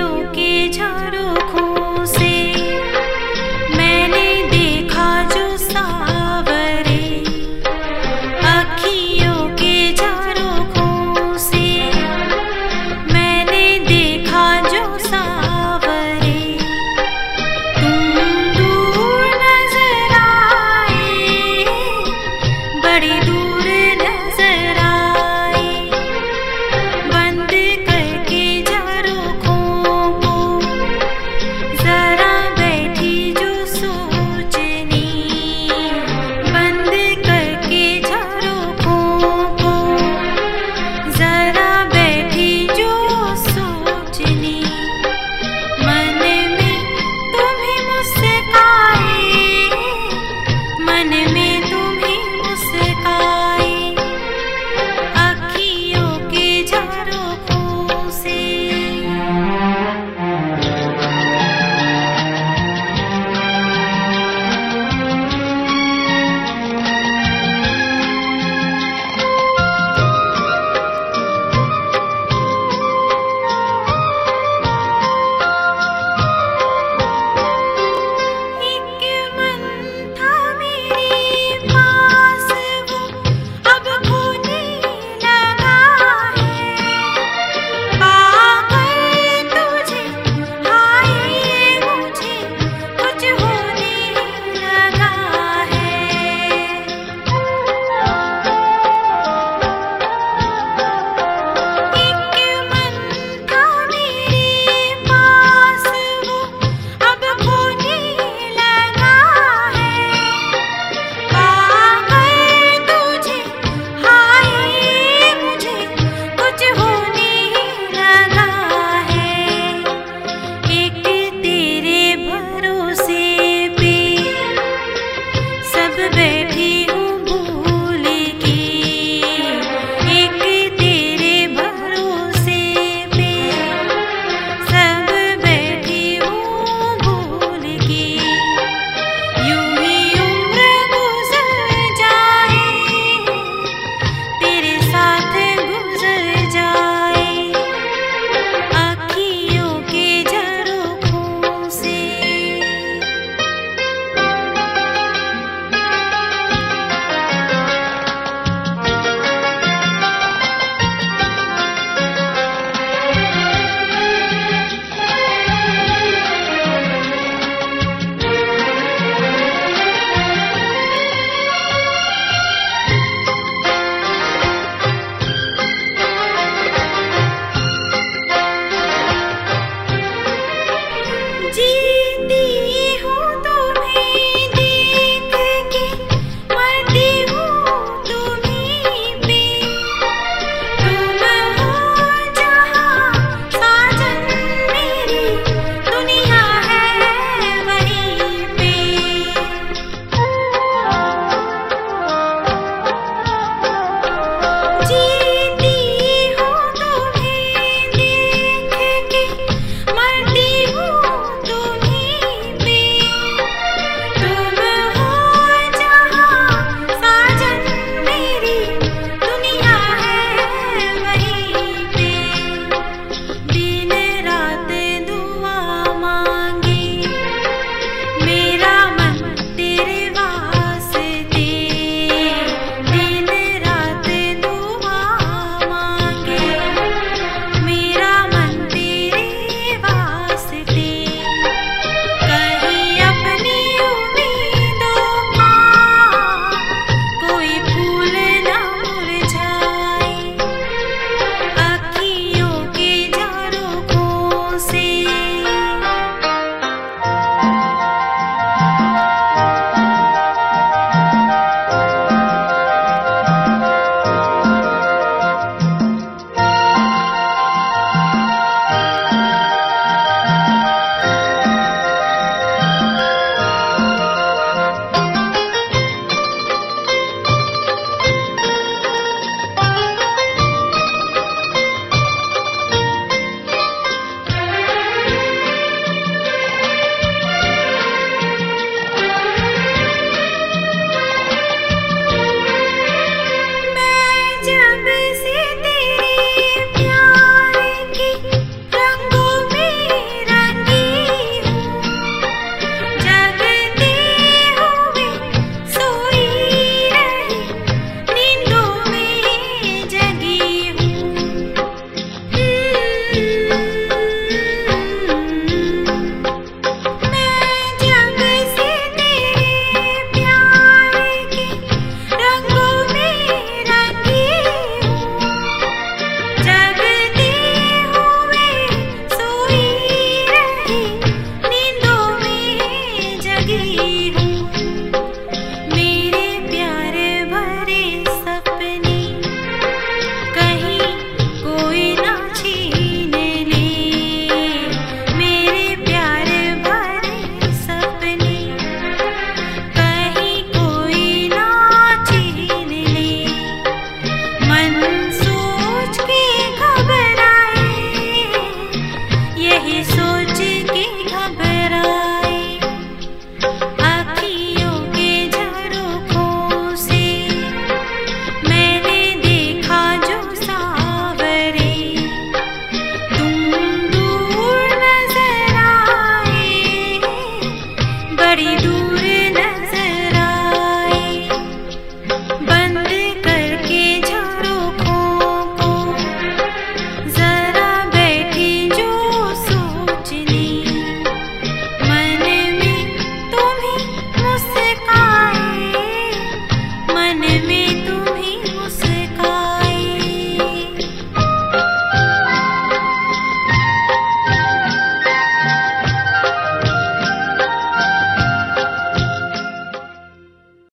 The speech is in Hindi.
फूलों के झाड़ों जी